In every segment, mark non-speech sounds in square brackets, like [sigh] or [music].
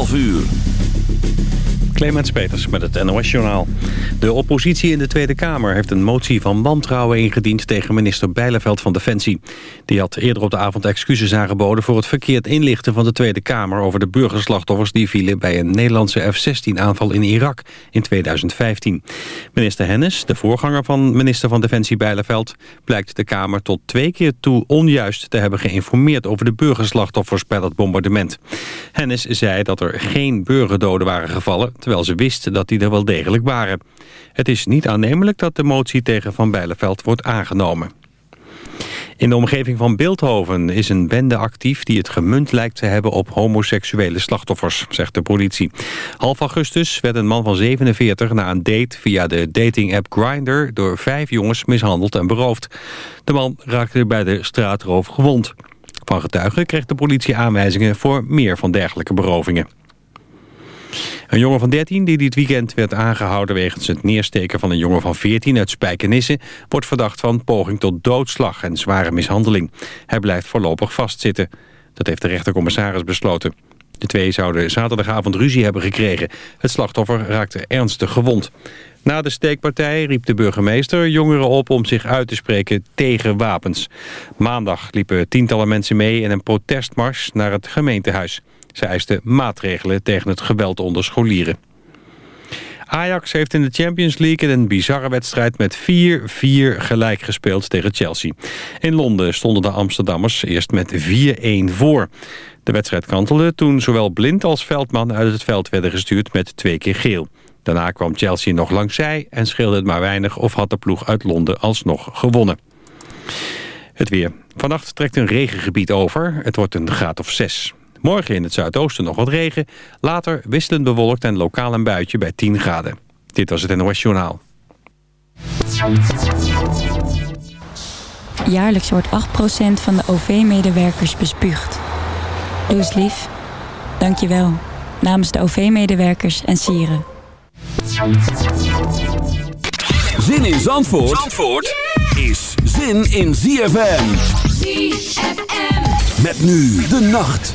12 uur. Clemens Peters met het NOS-journaal. De oppositie in de Tweede Kamer heeft een motie van wantrouwen ingediend... tegen minister Bijleveld van Defensie. Die had eerder op de avond excuses aangeboden... voor het verkeerd inlichten van de Tweede Kamer... over de burgerslachtoffers die vielen bij een Nederlandse F-16-aanval in Irak in 2015. Minister Hennis, de voorganger van minister van Defensie Bijleveld... blijkt de Kamer tot twee keer toe onjuist te hebben geïnformeerd... over de burgerslachtoffers bij dat bombardement. Hennis zei dat er geen burgerdoden waren gevallen terwijl ze wisten dat die er wel degelijk waren. Het is niet aannemelijk dat de motie tegen Van Bijleveld wordt aangenomen. In de omgeving van Beeldhoven is een bende actief... die het gemunt lijkt te hebben op homoseksuele slachtoffers, zegt de politie. Half augustus werd een man van 47 na een date via de dating-app Grindr... door vijf jongens mishandeld en beroofd. De man raakte bij de straatroof gewond. Van getuigen kreeg de politie aanwijzingen voor meer van dergelijke berovingen. Een jongen van 13 die dit weekend werd aangehouden... wegens het neersteken van een jongen van 14 uit Spijkenisse... wordt verdacht van poging tot doodslag en zware mishandeling. Hij blijft voorlopig vastzitten. Dat heeft de rechtercommissaris besloten. De twee zouden zaterdagavond ruzie hebben gekregen. Het slachtoffer raakte ernstig gewond. Na de steekpartij riep de burgemeester jongeren op om zich uit te spreken tegen wapens. Maandag liepen tientallen mensen mee in een protestmars naar het gemeentehuis. Ze eisten maatregelen tegen het geweld onder scholieren. Ajax heeft in de Champions League in een bizarre wedstrijd met 4-4 gelijk gespeeld tegen Chelsea. In Londen stonden de Amsterdammers eerst met 4-1 voor. De wedstrijd kantelde toen zowel Blind als Veldman uit het veld werden gestuurd met twee keer geel. Daarna kwam Chelsea nog langs zij en scheelde het maar weinig of had de ploeg uit Londen alsnog gewonnen. Het weer. Vannacht trekt een regengebied over. Het wordt een graad of 6. Morgen in het zuidoosten nog wat regen. Later wisselend bewolkt en lokaal een buitje bij 10 graden. Dit was het NOS Journaal. Jaarlijks wordt 8% van de OV-medewerkers bespuugd. Doe eens lief. Dank je wel. Namens de OV-medewerkers en sieren. Zin in Zandvoort, Zandvoort is zin in ZFM. ZFM. Met nu de nacht.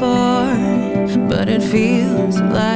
before, but it feels like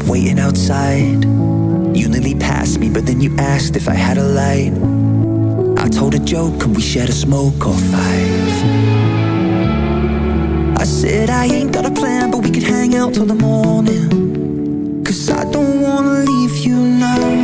stop waiting outside. You nearly passed me, but then you asked if I had a light. I told a joke, could we shared a smoke or five? I said I ain't got a plan, but we could hang out till the morning. Cause I don't wanna leave you now.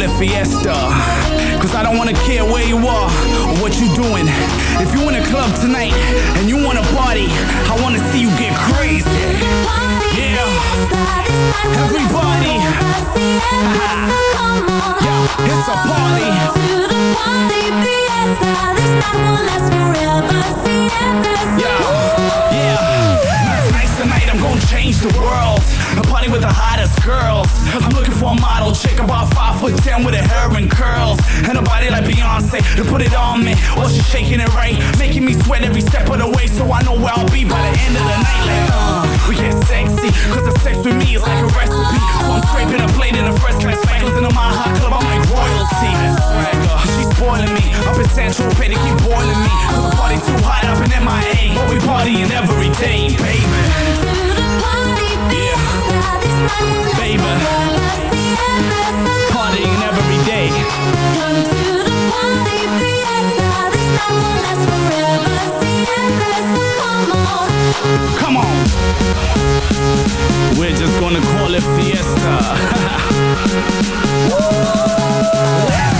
Call it fiesta. Cause I don't wanna care where you are or what you doing. If you in a club tonight and you wanna party, I wanna see you get crazy. Everybody. [laughs] Yo, it's a party. Yeah, yeah. Tonight's the night I'm gonna change the world. A party with the hottest girls. I'm looking for a model chick about five foot ten with her hair and curls. And a body like Beyonce to put it on me. While she's shaking it right, making me sweat every step of the way. So I know where I'll be by the end of the night. Like, uh, we get sexy, cause sex with me is like a recipe. So I'm scraping a plate in a first class cycles in a my hot club. I'm like royalty. She's spoiling me. Up in Central Pay to keep boiling me. Cause the party too hot up in MIA. But we partying every day, baby. Yeah. Baby. Partying every day. Come on. We're just gonna call it fiesta. [laughs]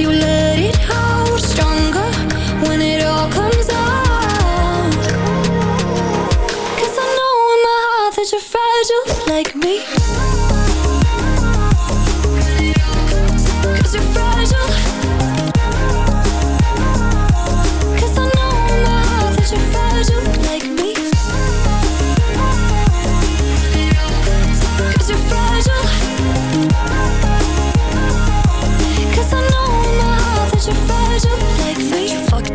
you love.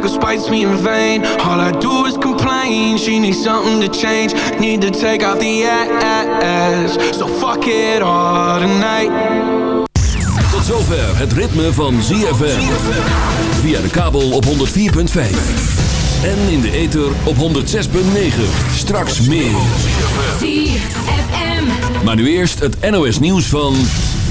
like will spice me in vain. All I do is complain. She needs something to change. Need to take off the ass. So fuck it all tonight. Tot zover het ritme van ZFM Via de kabel op 104.5 En in de ether op 106.9 Straks meer. ZFM Maar nu eerst het NOS nieuws van...